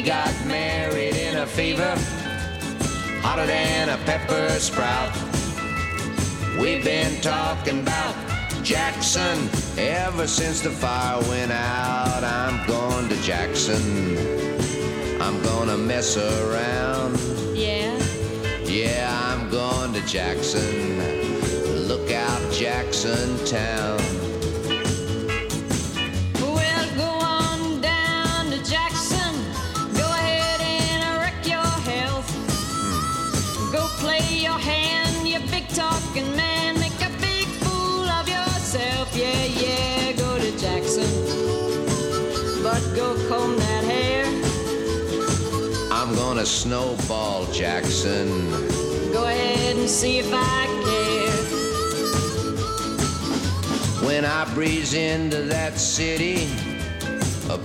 We got married in a fever, hotter than a pepper sprout. We've been talking about Jackson ever since the fire went out. I'm going to Jackson. I'm gonna mess around. Yeah. Yeah, I'm going to Jackson. Look out, Jackson Town. I'm snowball Jackson. Go ahead and see if I care. When I breeze into that city,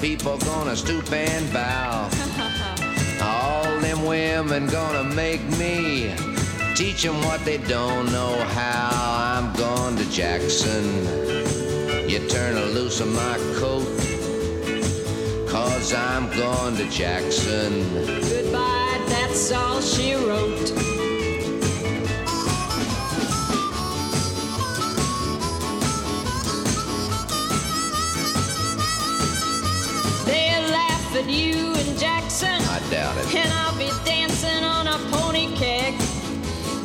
people gonna stoop and bow. All them women gonna make me teach them what they don't know how. I'm going to Jackson. You turn a loose of my coat, cause I'm going to Jackson. That's all she wrote. They'll laugh at you in Jackson, I doubt it. and I'll be dancing on a pony keg.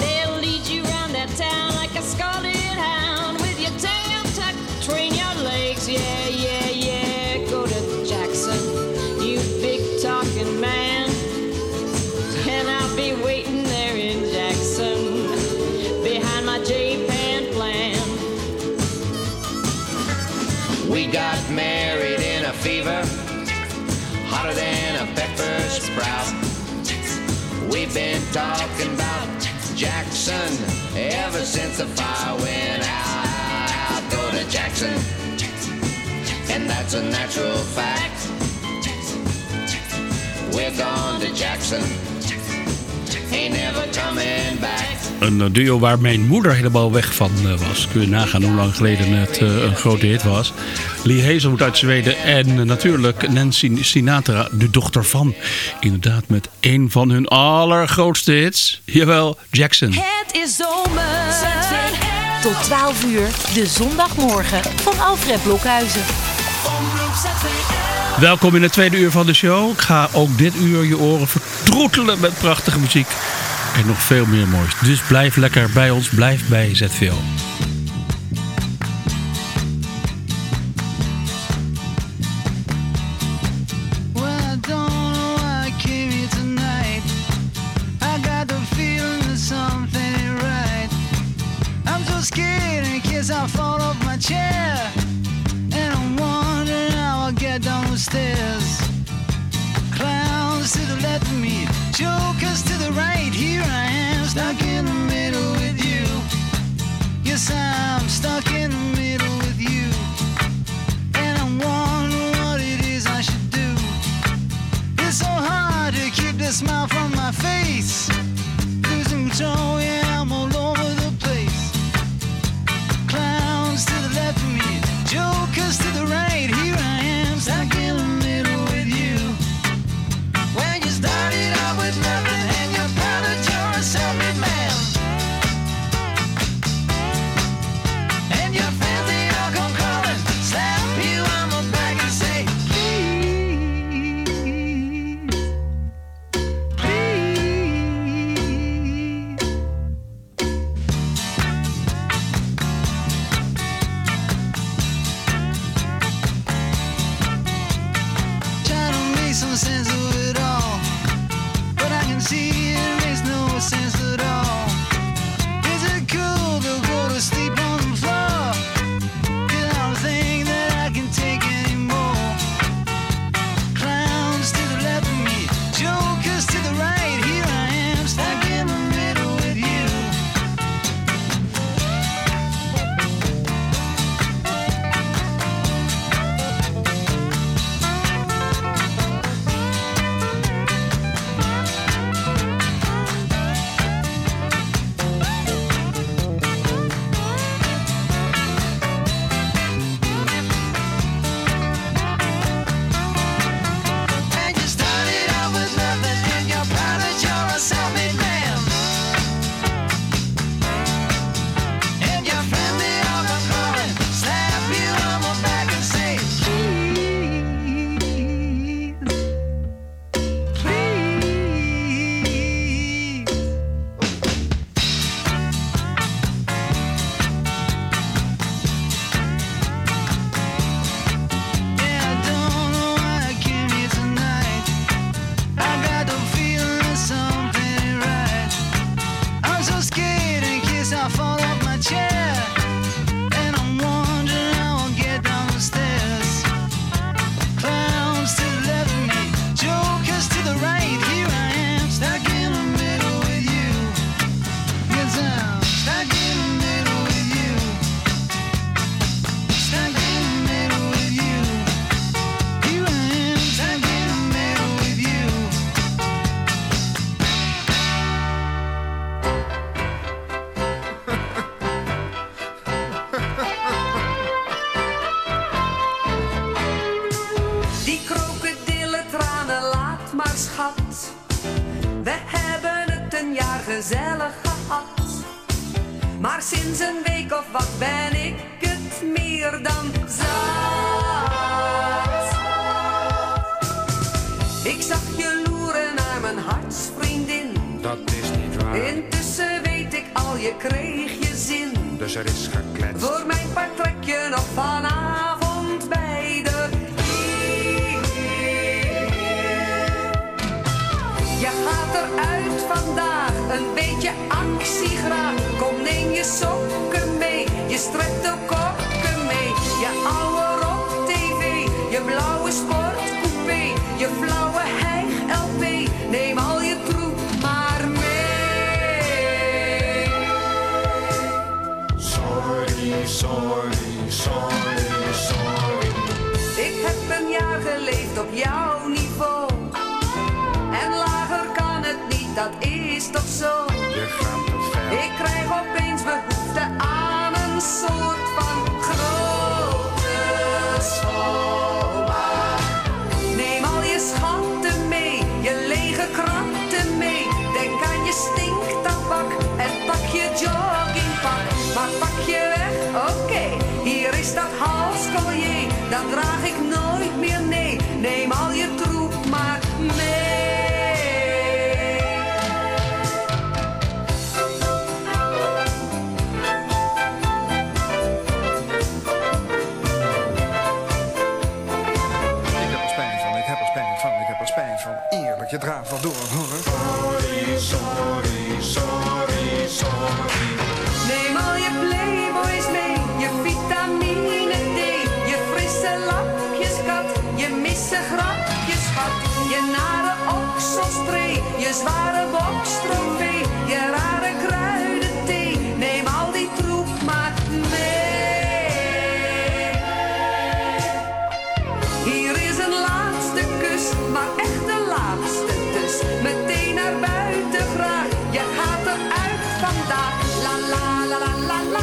They'll lead you round that town We've been talking about Jackson ever since the fire went out. Go to Jackson, and that's a natural fact. We're gone to Jackson, ain't never coming back. Een eh, duo waar mijn moeder helemaal weg van eh, was. Kun je nagaan hoe lang geleden het eh, een grote hit was. Lee Hazelwood uit Zweden en natuurlijk Nancy Sinatra, de dochter van. Inderdaad met een van hun allergrootste hits. Jawel, Jackson. Het is zomer. Tot 12 uur, de zondagmorgen van Alfred Blokhuizen. Welkom in het tweede uur van de show. Ik ga ook dit uur je oren vertroetelen met prachtige muziek. En nog veel meer moois. Dus blijf lekker bij ons. Blijf bij ZVO.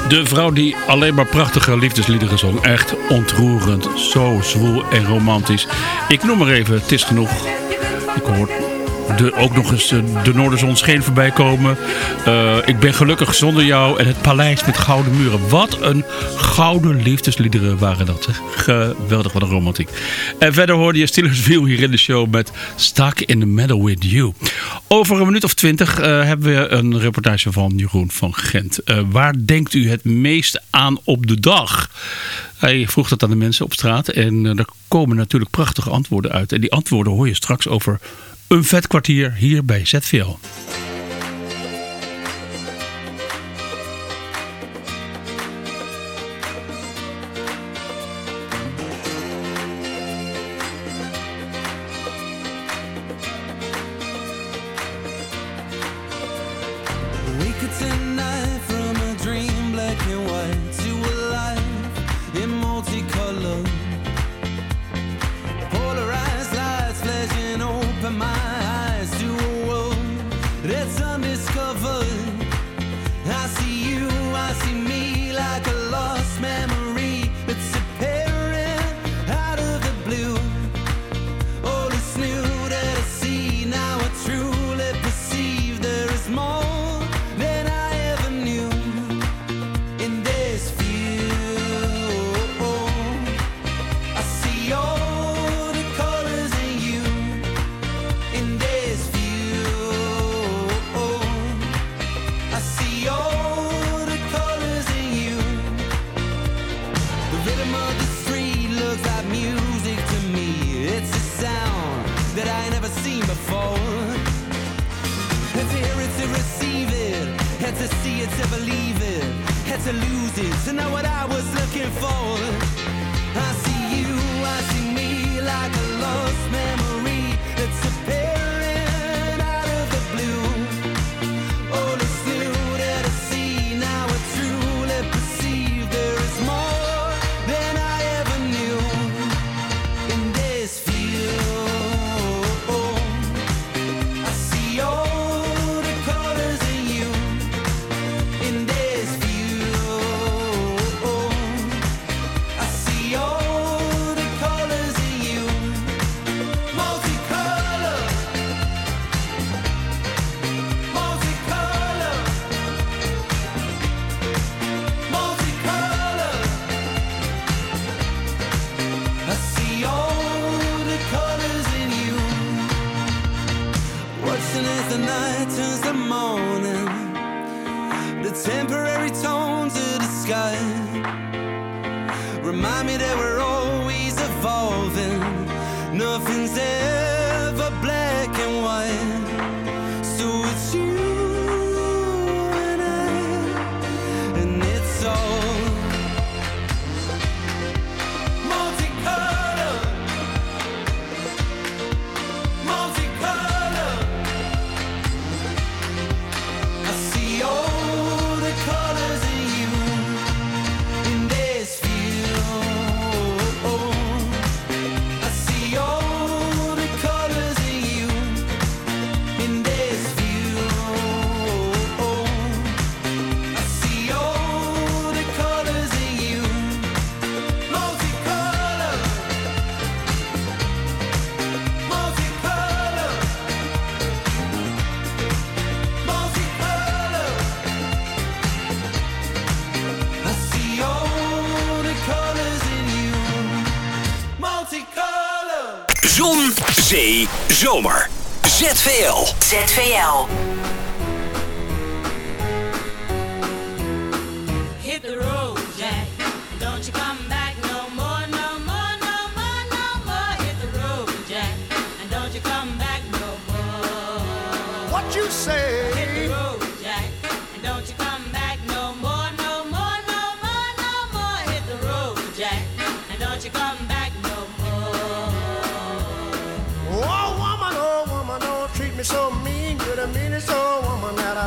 De vrouw die alleen maar prachtige liefdesliederen zong. Echt ontroerend, zo zwoel en romantisch. Ik noem maar even, het is genoeg. Ik hoor de, ook nog eens eh, de Noorderzon scheen voorbij komen. Eh, ik ben gelukkig zonder jou en het paleis met gouden muren. Wat een gouden liefdesliederen waren dat. Geweldig, wat een romantiek. En verder hoorde je Steelers hier in de show met Stuck in the Middle with You. Over een minuut of twintig eh, hebben we een reportage van Jeroen van Gent. Waar denkt u het meest aan op de dag? Hij vroeg dat aan de mensen op straat en er komen natuurlijk prachtige antwoorden uit. En die antwoorden hoor je straks over een vet kwartier hier bij ZVL. Zon, zee, zomer. ZVL. ZVL.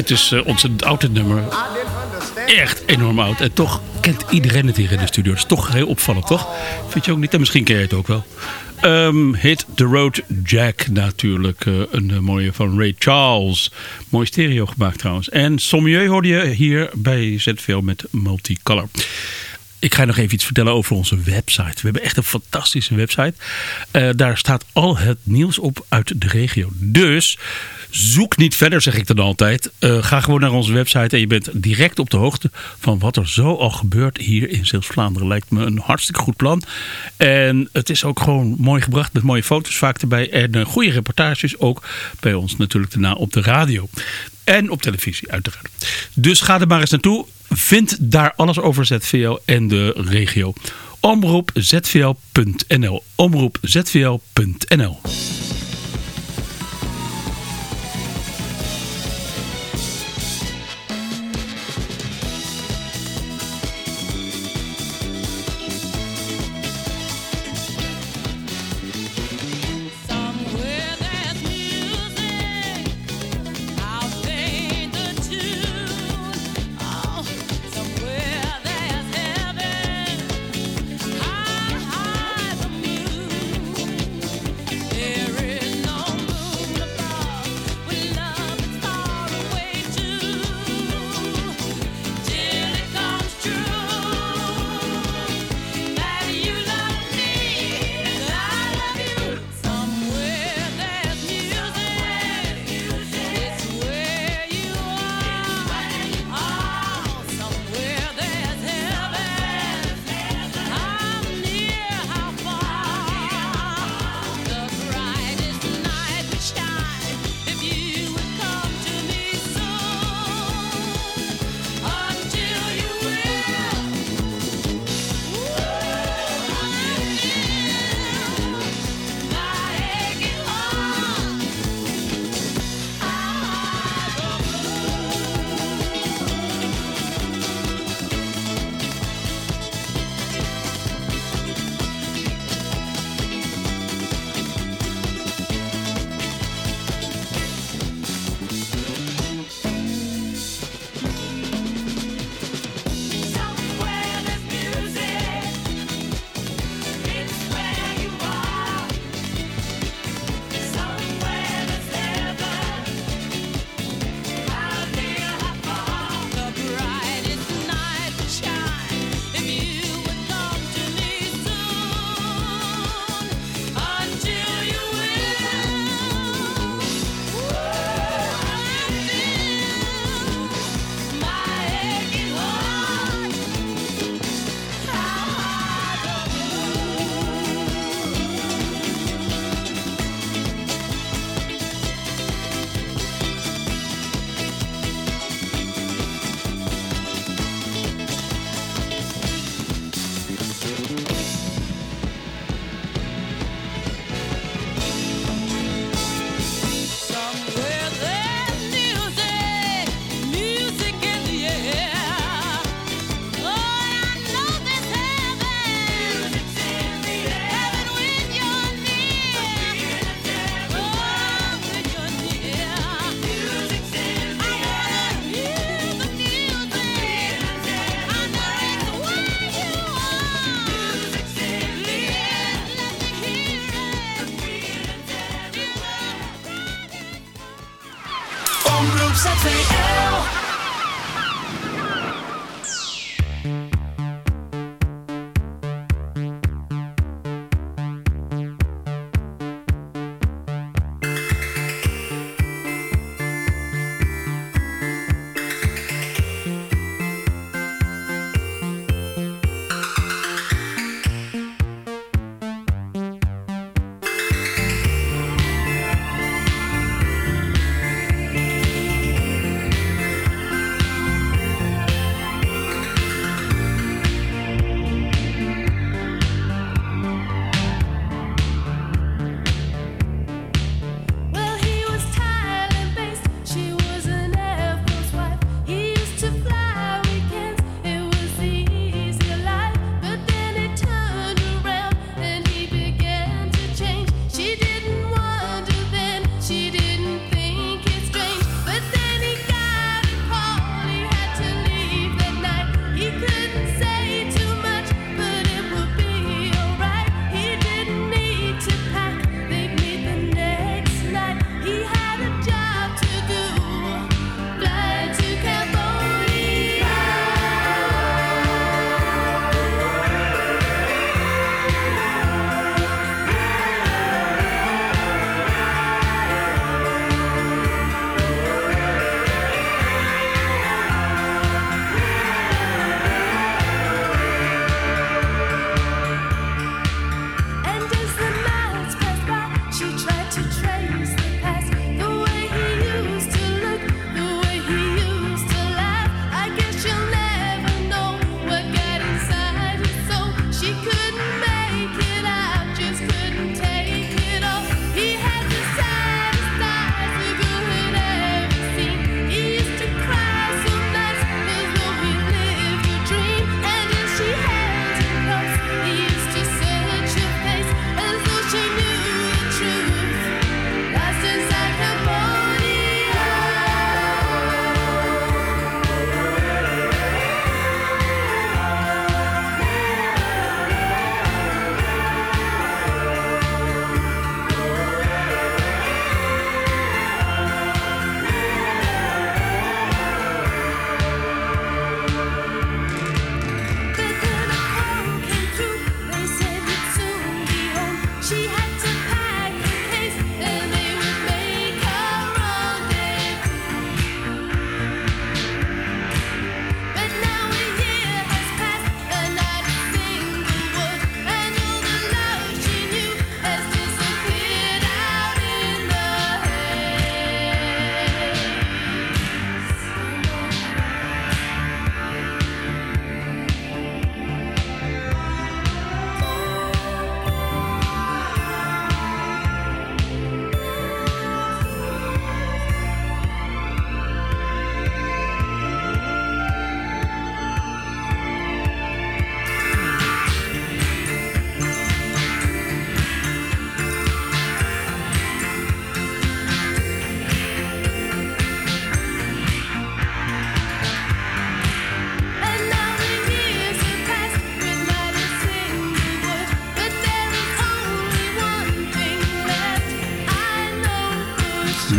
Het is eh, ontzettend oud het nummer. Echt enorm oud. En toch kent iedereen het hier in de studio. Dat is toch heel opvallend, toch? Vind je ook niet? En misschien ken je het ook wel. Ehm, hit The Road Jack natuurlijk. eh, een eh, mooie van Ray Charles. Mooi stereo gemaakt trouwens. En Sommieu hoorde je hier bij ZVL met Multicolor. Ik ga je nog even iets vertellen over onze website. We hebben echt een fantastische website. Eh, daar staat al het nieuws op uit de regio. Dus zoek niet verder, zeg ik dan altijd. Eh, ga gewoon naar onze website en je bent direct op de hoogte van wat er zo al gebeurt hier in Zeeuws-Vlaanderen. Lijkt me een hartstikke goed plan. En het is ook gewoon mooi gebracht met mooie foto's vaak erbij. En eh, goede reportages ook bij ons natuurlijk daarna op de radio. En op televisie uiteraard. Dus ga er maar eens naartoe. Vind daar alles over ZVL en de regio. Omroepzvl.nl Omroepzvl.nl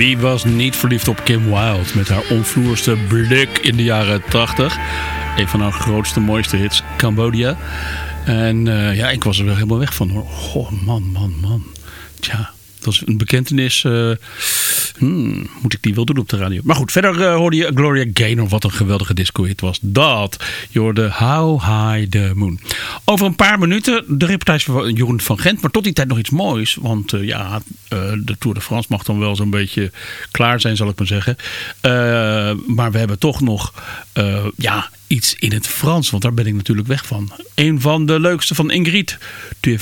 Wie was niet verliefd op Kim Wilde met haar onvloerste blik in de jaren 80? Een van haar grootste, mooiste hits, Cambodja. En eh, ja, ik was er wel helemaal weg van hoor. Goh, man, man, man. Tja, dat is een bekentenis. eh, hmm, moet ik die wel doen op de radio? Maar goed, verder eh, hoorde je Gloria Gaynor. Wat een geweldige disco-hit was dat. Je hoorde How High the Moon. Over een paar minuten de reportage van Jeroen van Gent. Maar tot die tijd nog iets moois. Want eh, ja, eh, de Tour de France mag dan wel zo'n beetje klaar zijn, zal ik maar zeggen. Maar we hebben toch nog ja, iets in het Frans. Want daar ben ik natuurlijk weg van. Een van de leukste van Ingrid. Tu es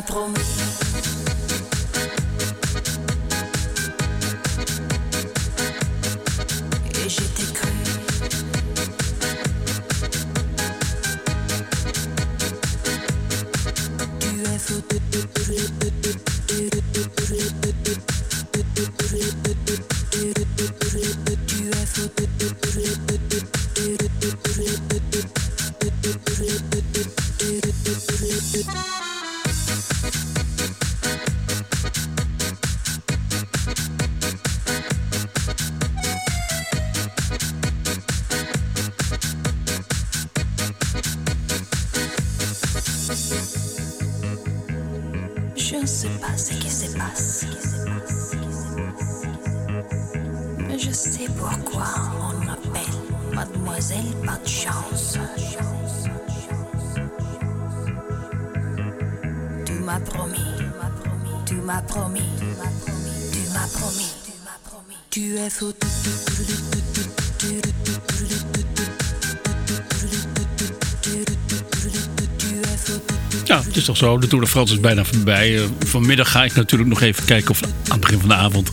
Tu m'as promis. Et je t'ai cru. Tu es fou. Tu es fou. Je Ja, het is toch zo. De Tour de France is bijna voorbij. Eh, Vanmiddag ga ik natuurlijk nog even kijken of aan het begin van de avond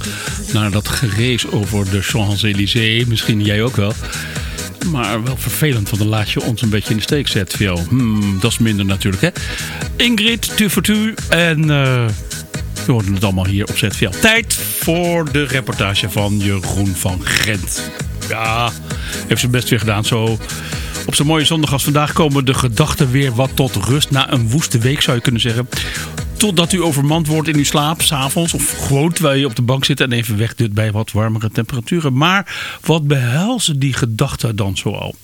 naar dat gerees over de Champs-Élysées. Misschien jij ook wel. Maar wel vervelend, want dan laat je ons een beetje in de steek zetten. Hmm, dat is minder natuurlijk, hè. Ingrid, tu. En eh, we hoorden het allemaal hier op ZVL. Tijd voor de reportage van Jeroen van Gent. Ja, heeft zijn best weer gedaan. Zo op zo'n mooie zondag als vandaag komen de gedachten weer wat tot rust. Na een woeste week zou je kunnen zeggen. Totdat u overmand wordt in uw slaap, s'avonds. Of gewoon terwijl je op de bank zit en even wegdut bij wat warmere temperaturen. Maar wat behelzen die gedachten dan zoal?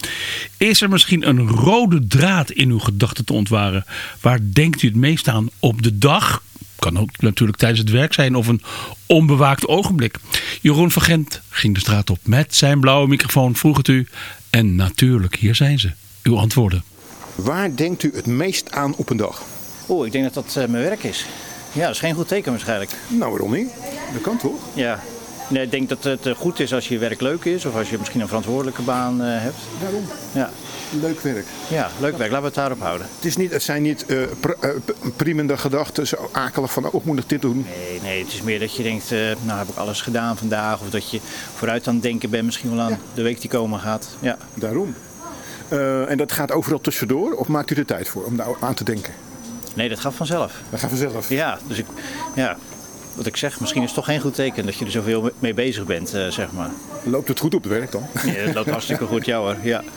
Is er misschien een rode draad in uw gedachten te ontwaren? Waar denkt u het meest aan op de dag? Kan ook natuurlijk tijdens het werk zijn of een onbewaakt ogenblik. Jeroen van Gent ging de straat op met zijn blauwe microfoon, vroeg het u. En natuurlijk, hier zijn ze. Uw antwoorden. Waar denkt u het meest aan op een dag? Oeh, ik denk dat dat eh, mijn werk is. Ja, dat is geen goed teken waarschijnlijk. Nou, waarom niet? Dat kan toch? Ja. Nee, ik denk dat het eh, goed is als je werk leuk is of als je misschien een verantwoordelijke baan eh, hebt. Daarom. Ja. Leuk werk. Ja, leuk werk. Laten we het daarop houden. Het, is niet, het zijn niet pr p- priemende gedachten, zo akelig van, oh, moet ik dit doen? Nee, nee, het is meer dat je denkt, nou heb ik alles gedaan vandaag. Of dat je vooruit aan het denken bent misschien wel aan de week die komen gaat. Ja. Daarom. En dat gaat overal tussendoor, of maakt u er tijd voor om daar aan te denken? Nee, dat gaat vanzelf. Dat gaat vanzelf? Ja, dus ik, ja, wat ik zeg, misschien is het toch geen goed teken dat je er zoveel mee bezig bent, eh, zeg maar. Loopt het goed op het werk dan? Ja, het loopt hartstikke goed, ja hoor. Ja.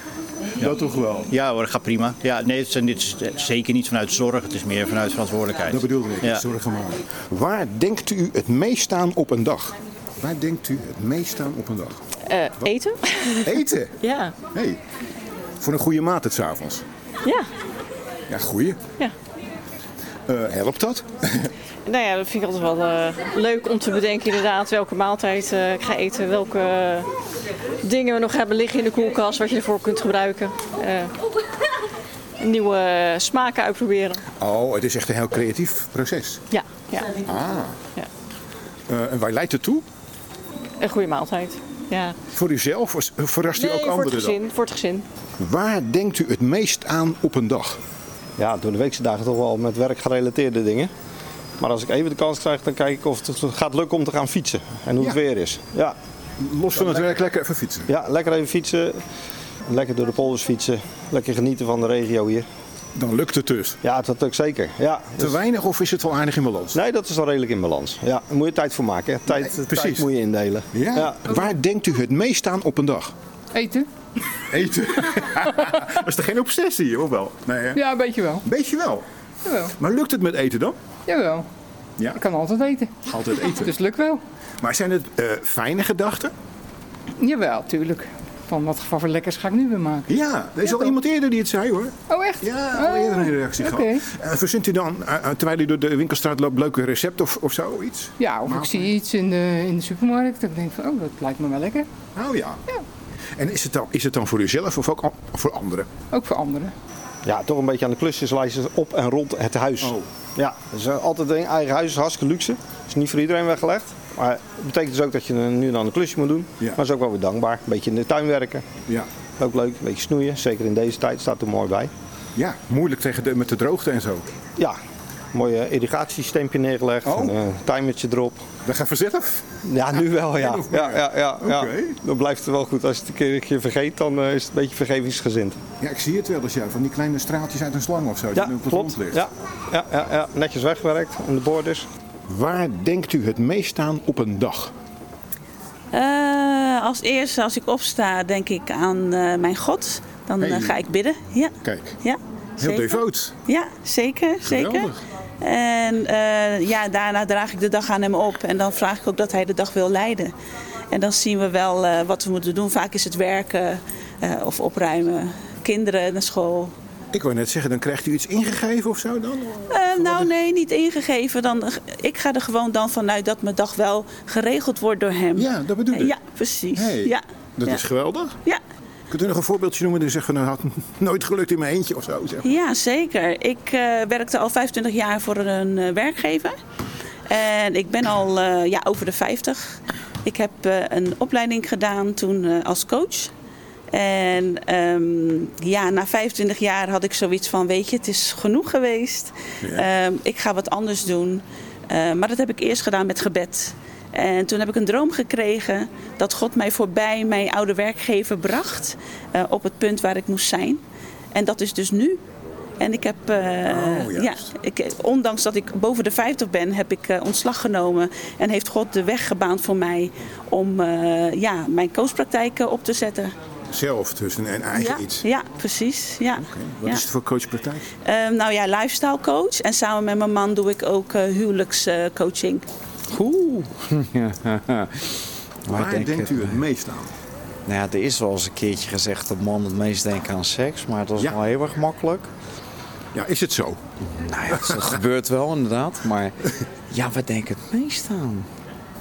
Dat toch wel? Ja hoor, gaat prima. Ja, nee, het, zijn, dit is zeker niet vanuit zorg, het is meer vanuit verantwoordelijkheid. Dat bedoelde ik, Ja. zorgen maken. Waar denkt u het meest aan op een dag? Waar denkt u het meest aan op een dag? Eh, eten? Eten? Ja. Hey, voor een goede maaltijd s'avonds. Ja. Ja, goeie. Ja. Eh, helpt dat? Nou ja, dat vind ik altijd wel eh, leuk om te bedenken inderdaad welke maaltijd eh, ik ga eten. Welke dingen we nog hebben liggen in de koelkast, wat je ervoor kunt gebruiken. Nieuwe smaken uitproberen. Oh, het is echt een heel creatief proces. Ja, ja. Ah. Ja. En waar leidt het toe? Een goede maaltijd. Ja. Voor uzelf of verrast u Nee, ook voor het anderen dan? gezin. Voor het gezin. Waar denkt u het meest aan op een dag? Ja, door de weekse dagen toch wel met werkgerelateerde dingen. Maar als ik even de kans krijg, dan kijk ik of het gaat lukken om te gaan fietsen. En hoe het weer is. Ja. Los van het werk lekker even fietsen? Ja, lekker even fietsen. Lekker door de polders fietsen. Lekker genieten van de regio hier. Dan lukt het dus. Ja, dat lukt zeker. Ja, Te dus- weinig of is het wel aardig in balans? Nee, dat is wel redelijk in balans. Ja, daar moet je tijd voor maken. hè. Tijd, precies. tijd moet je indelen. Ja. Waar denkt u het meest aan op een dag? Eten? Eten? dat is toch geen obsessie, of wel? Nee, hè? Ja, een beetje wel. Beetje wel. Jawel. Maar lukt het met eten dan? Jawel. Ja. Ik kan altijd eten. Altijd eten. Dus lukt wel. Maar zijn het eh, fijne gedachten? Jawel, tuurlijk. Van wat voor lekkers ga ik nu weer maken? Ja, er is al iemand eerder die het zei hoor. Oh, echt? Ja, al eerder een reactie Oké. gehad. En verzint u dan, eh, terwijl u door de winkelstraat loopt, leuke recept of, of zo? Iets? Ja, of ik zie iets in de, in de supermarkt. Dat ik denk van, oh, dat lijkt me wel lekker. Oh ja. En is het, dan, is het dan voor uzelf of ook voor anderen? Ook voor anderen. Ja, toch een beetje aan de klusjeslijsten op en rond het huis. Oh. Ja, dus eh, altijd een eigen huis is hartstikke luxe. is niet voor iedereen weggelegd. Maar het betekent dus ook dat je nu en dan een klusje moet doen. Ja. Maar is ook wel weer dankbaar. Een beetje in de tuin werken. Ja. Ook leuk, een beetje snoeien. Zeker in deze tijd staat er mooi bij. Ja, moeilijk tegen de, met de droogte en zo. Ja, mooi irrigatiesysteempje neergelegd. Oh. Een eh, timertje erop. Dat gaat vanzelf? Ja, nu wel ja. Ja, ja, ja, ja. Oké. Dan blijft het wel goed. Als je het een keer, een keer vergeet, dan eh, is het een beetje vergevingsgezind. Ja, ik zie het wel eens, ja. Van die kleine straaltjes uit een slang of zo. Ja, die op klopt. grond ligt. Ja, ja, ja, ja, netjes weggewerkt aan de borders. Waar denkt u het meest aan op een dag? Eh, als eerste, als ik opsta, denk ik aan eh, mijn God. Dan ga ik bidden. Ja. Kijk, Ja, heel zeker. devoot. Ja, zeker. zeker. En eh, ja, daarna draag ik de dag aan hem op. En dan vraag ik ook dat hij de dag wil leiden. En dan zien we wel eh, wat we moeten doen. Vaak is het werken eh, of opruimen. Kinderen naar school. Ik wou net zeggen, dan krijgt u iets ingegeven of zo dan? Nou nee, niet ingegeven. Dan, ik ga er gewoon dan vanuit dat mijn dag wel geregeld wordt door hem. Ja, dat bedoel ik. Ja, precies. Hey, ja. Dat ja. is geweldig. Ja. Kunt u nog een voorbeeldje noemen die zegt van nou had nooit gelukt in mijn eentje of zo? Zeg. Ja, zeker. Ik eh, werkte al 25 jaar voor een eh, werkgever. En ik ben al eh, ja, over de 50. Ik heb een opleiding gedaan toen als coach. En ehm, ja, na 25 jaar had ik zoiets van, weet je, het is genoeg geweest. Ehm, ik ga wat anders doen. Maar dat heb ik eerst gedaan met gebed. En toen heb ik een droom gekregen dat God mij voorbij mijn oude werkgever bracht. eh, op het punt waar ik moest zijn. En dat is dus nu. En ik heb, eh, Oh, ja, ik, ondanks dat ik boven de 50 ben, heb ik eh, ontslag genomen. En heeft God de weg gebaand voor mij om ja, mijn coachpraktijk op te zetten. Zelf dus een, een eigen ja, iets. ja, precies. Ja. Wat ja. is het voor coachpraktijk? Ehm, nou ja, lifestyle coach. En samen met mijn man doe ik ook huwelijkscoaching. Oeh. Waar denk denkt u het meest aan? Nou ja, er is wel eens een keertje gezegd dat mannen het meest denken aan seks, maar dat is Ja. wel heel erg makkelijk. Ja, is het zo? Nou ja, dat gebeurt wel inderdaad, maar ja, waar denk ik het meest aan?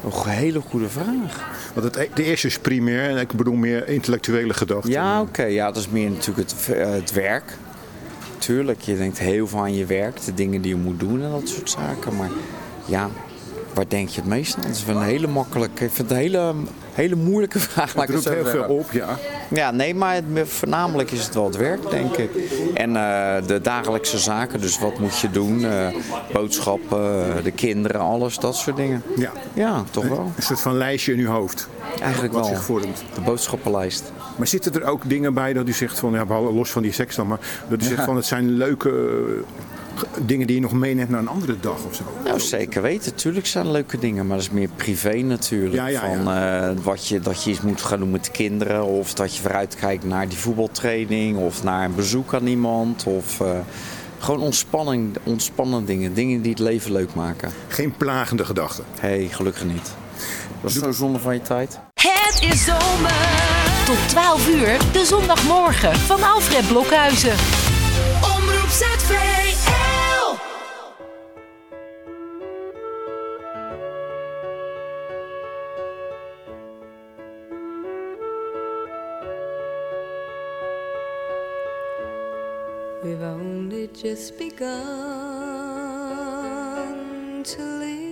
Een hele goede vraag. Want het, e- de eerste is primair en ik bedoel meer intellectuele gedachten. Ja, oké. Ja, dat is meer natuurlijk het, eh, het werk. Tuurlijk, je denkt heel veel aan je werk, de dingen die je moet doen en dat soort zaken. Maar ja, waar denk je het meest aan? Dat is een hele makkelijke, ik vind het een hele, hele moeilijke vraag. Het ik roept heel veel op, ja. Ja, nee, maar het- voornamelijk is het wel het werk, denk ik. En eh, de dagelijkse zaken, dus wat moet je doen? eh, boodschappen, eh, de kinderen, alles, dat soort dingen. Ja. Ja, toch wel. Een soort van lijstje in uw hoofd. Eigenlijk wat wel. zich vormt. De boodschappenlijst. Maar zitten er ook dingen bij dat u zegt van, ja, los van die seks dan, maar dat u zegt Ja. van het zijn leuke dingen die je nog meeneemt naar een andere dag of zo? Nou, zeker weten. Tuurlijk zijn er leuke dingen, maar dat is meer privé natuurlijk. Ja, ja, Van, eh, wat je, dat je iets moet gaan doen met de kinderen. Of dat je vooruitkijkt naar die voetbaltraining. Of naar een bezoek aan iemand. Of eh, gewoon ontspanning, ontspannen dingen. Dingen die het leven leuk maken. Geen plagende gedachten? hey, gelukkig niet. Dat is zo zonde van je tijd. Het is zomer. Tot 12 uur, de zondagmorgen van Alfred Blokhuizen. Just begun to live.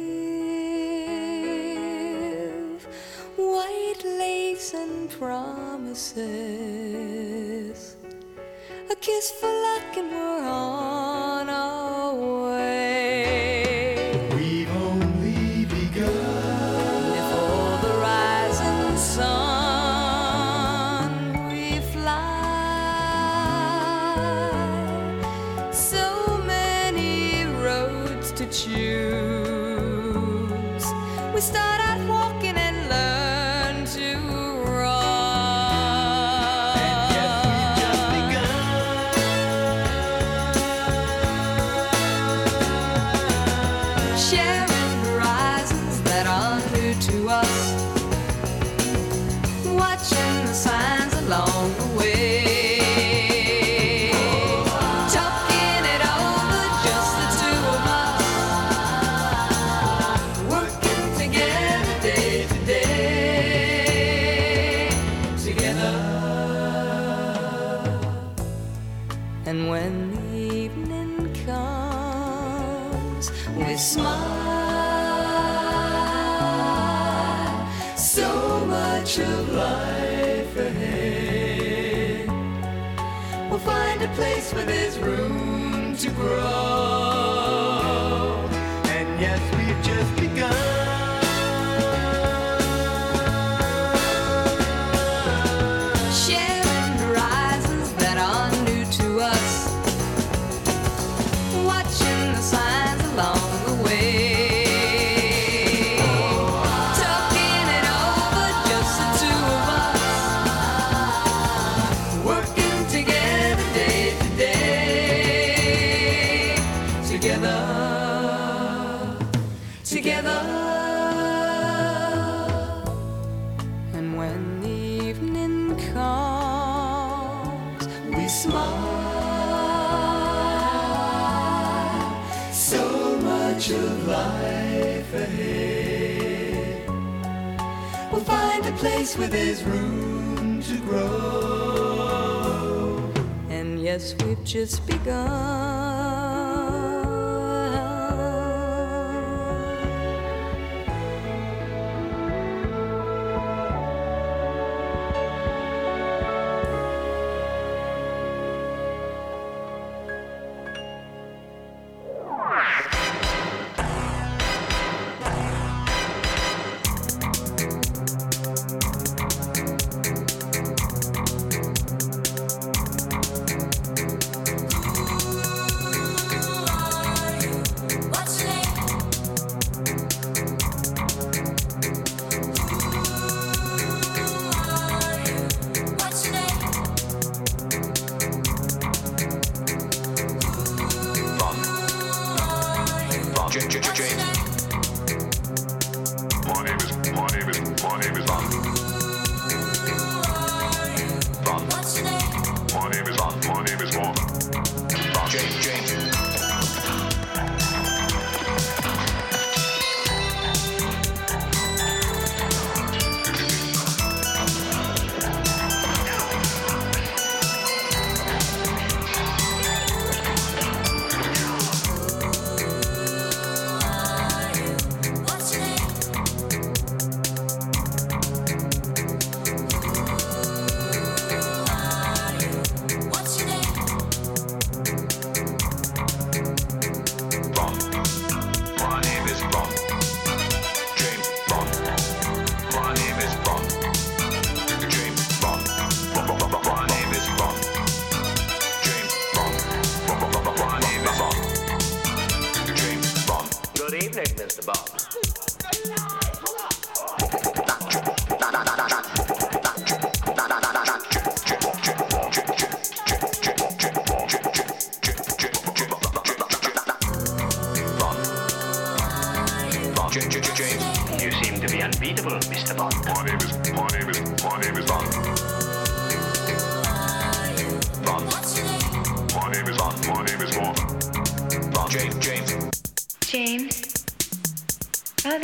White lace and promises. A kiss for luck and we're on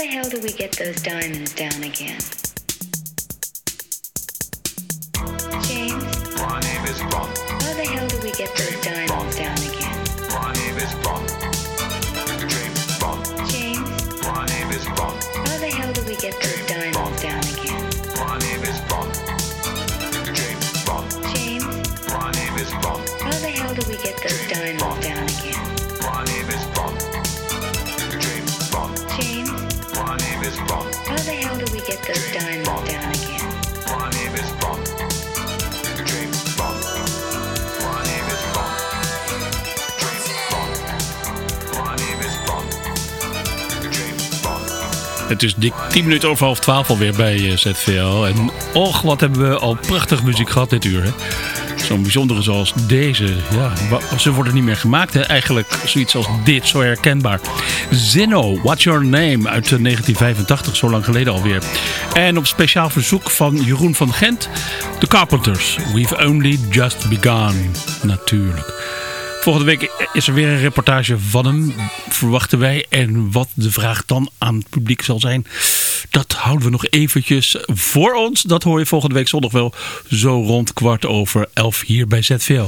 hell do we get those diamonds down again? Het is dik 10 minuten over half 12 alweer bij eh, ZVL. En och, wat hebben we al prachtig muziek gehad dit uur. Zo'n bijzondere zoals deze. Ja, ze worden niet meer gemaakt. Hè? Eigenlijk zoiets als dit, zo herkenbaar. Zinno, What's Your Name uit eh, 1985, zo lang geleden alweer. En op speciaal verzoek van Jeroen van Gent, The Carpenters. We've Only Just Begun, natuurlijk. Volgende week is er weer een reportage van hem, verwachten wij. En wat de vraag dan aan het publiek zal zijn, dat houden we nog eventjes voor ons. Dat hoor je volgende week zondag wel, zo rond kwart over elf hier bij ZVL.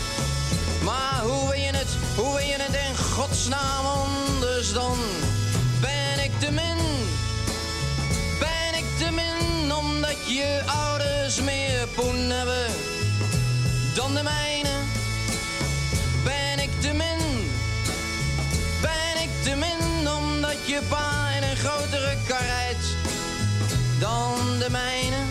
Maar hoe wil je het, hoe wil je het in godsnaam anders dan? Ben ik te min? Ben ik te min omdat je ouders meer poen hebben dan de mijne? Ben ik te min? Ben ik te min omdat je pa in een grotere kar rijdt dan de mijne?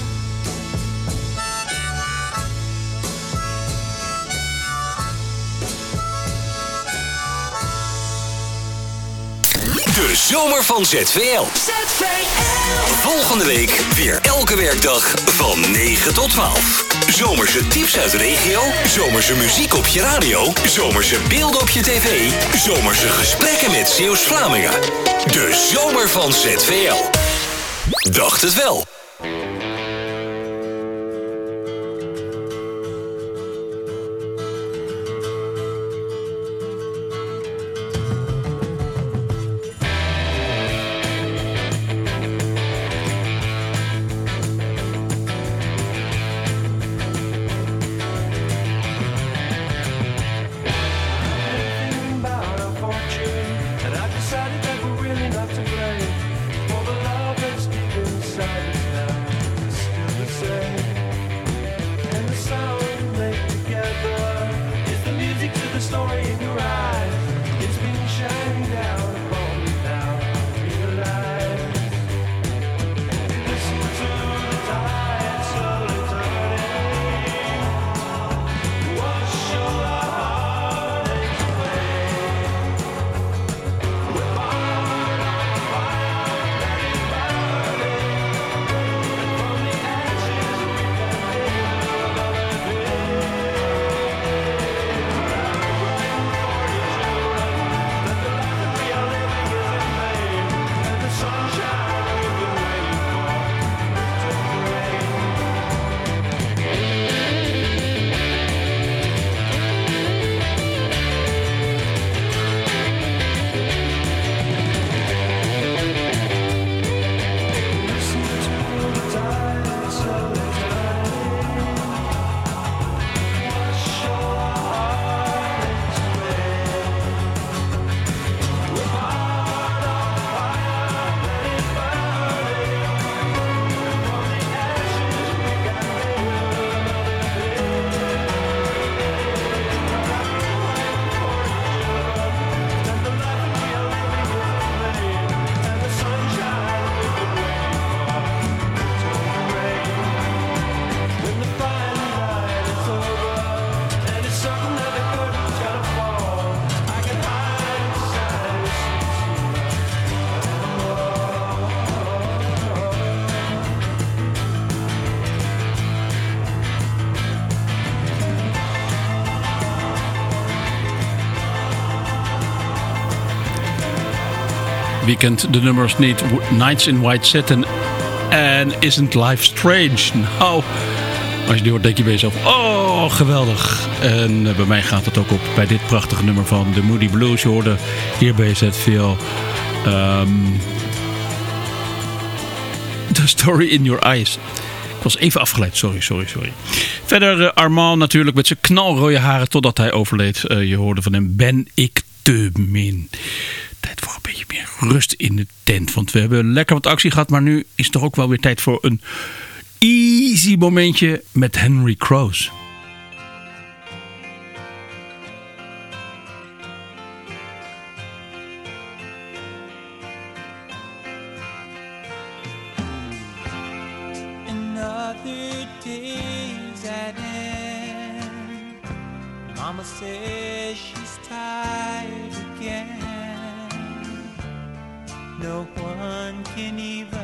De zomer van ZVL. ZVL. Volgende week weer elke werkdag van 9 tot 12. Zomerse tips uit de regio. Zomerse muziek op je radio. Zomerse beelden op je tv. Zomerse gesprekken met Zeeuws-Vlamingen. De zomer van ZVL. Dacht het wel. Kent de nummers niet? Nights in White Satin en Isn't Life Strange? Nou, als je die hoort denk je bij jezelf, oh geweldig. En eh, bij mij gaat het ook op bij dit prachtige nummer van The Moody Blues. Je hoorde hier bij ZVL ehm The Story in Your Eyes. Ik was even afgeleid, sorry, sorry, sorry. Verder eh, Armand natuurlijk met zijn knalrode haren totdat hij overleed. Eh, je hoorde van hem, ben ik te min. Tijd voor een beetje meer rust in de tent. Want we hebben lekker wat actie gehad, maar nu is het toch ook wel weer tijd voor een easy momentje met Henry Crows. can even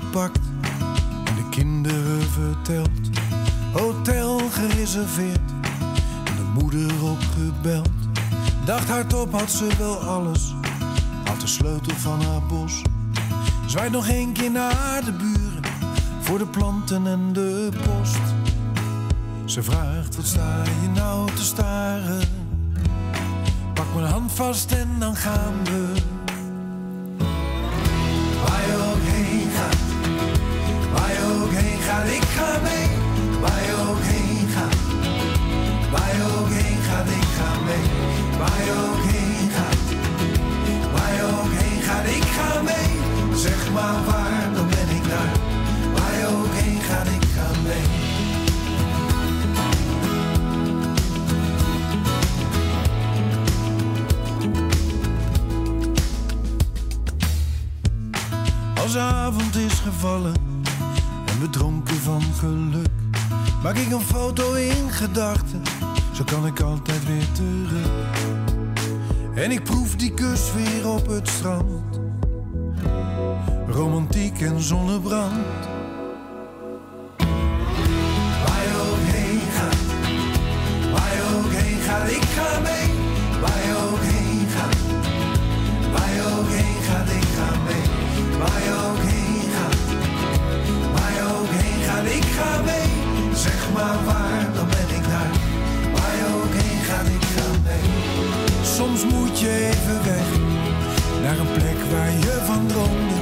gepakt en de kinderen verteld. Hotel gereserveerd en de moeder opgebeld. Dacht hardop had ze wel alles, had de sleutel van haar bos. Zwaait nog één keer naar de buren voor de planten en de post. Ze vraagt, wat sta je nou te staren? Pak mijn hand vast en dan gaan we. ook heen gaat, ik ga mee. Waar ook heen gaat. Waar ook heen gaat, ik ga mee. Waar ook heen gaat. Waar ook heen gaat, ik ga mee. Zeg maar waar, dan ben ik daar. Waar ook heen gaat, ik ga mee. als avond is gevallen en we dronken van geluk, maak ik een foto in gedachten. Zo kan ik altijd weer terug. En ik proef die kus weer op het strand. Romantiek en zonnebrand. Maar waar, dan ben ik daar. Waar je ook heen gaat, ik ga mee. Soms moet je even weg, naar een plek waar je van droomde.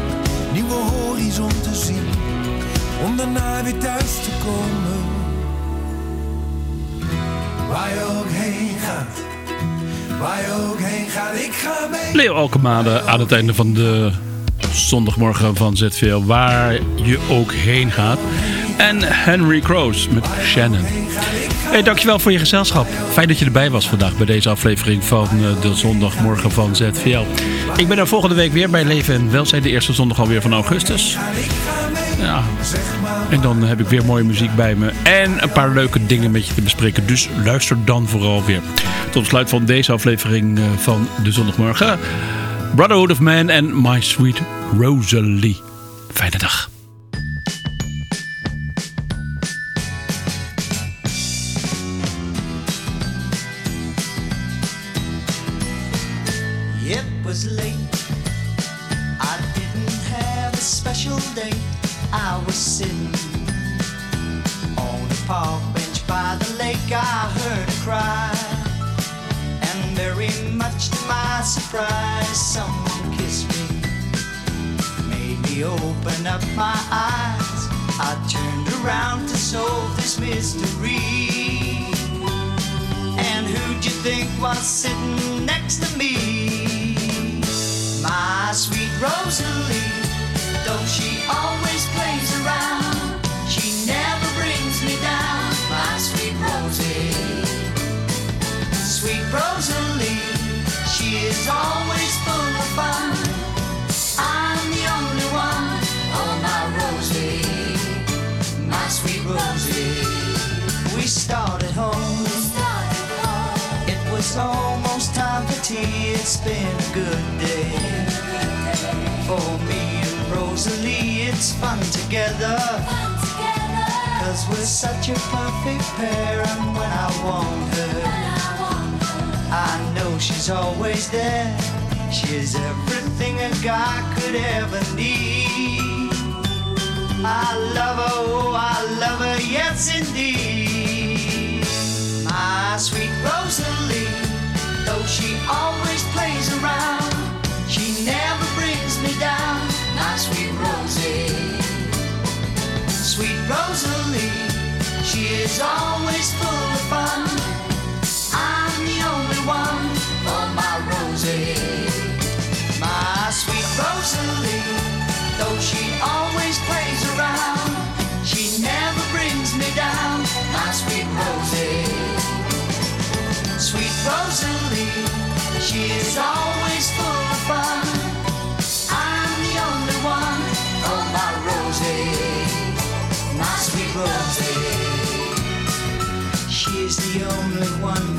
Nieuwe horizon te zien, om daarna weer thuis te komen. Waar je ook heen gaat, waar ook heen gaat. Leo aan het einde van de zondagmorgen van ZVL. Waar je ook heen gaat. En Henry Crows met Shannon. Hey, dankjewel voor je gezelschap. Fijn dat je erbij was vandaag bij deze aflevering van eh, de zondagmorgen van ZVL. Ik ben er volgende week weer bij Leven en Welzijn. De eerste zondag alweer van augustus. Ja. En dan heb ik weer mooie muziek bij me. En een paar leuke dingen met je te bespreken. Dus luister dan vooral weer. Tot sluit van deze aflevering eh, van de zondagmorgen. Brotherhood of Man en My Sweet Rosalie. Fijne dag. Mystery. And who'd you think was sitting next to me? My sweet Rosalie, though she always It's been a good day for me and Rosalie. It's fun together. Cause we're such a perfect pair. And when I want her, I know she's always there. She's everything a guy could ever need. I love her, oh, I love her, yes indeed. My sweet Rosalie, though she always around, she never brings me down. My sweet Rosie, sweet Rosalie, she is always full of fun. I'm the only one for my Rosie, my sweet Rosalie, though she always plays around, she never brings me down. My sweet Rosie. Sweet Rosalie, she is always the only one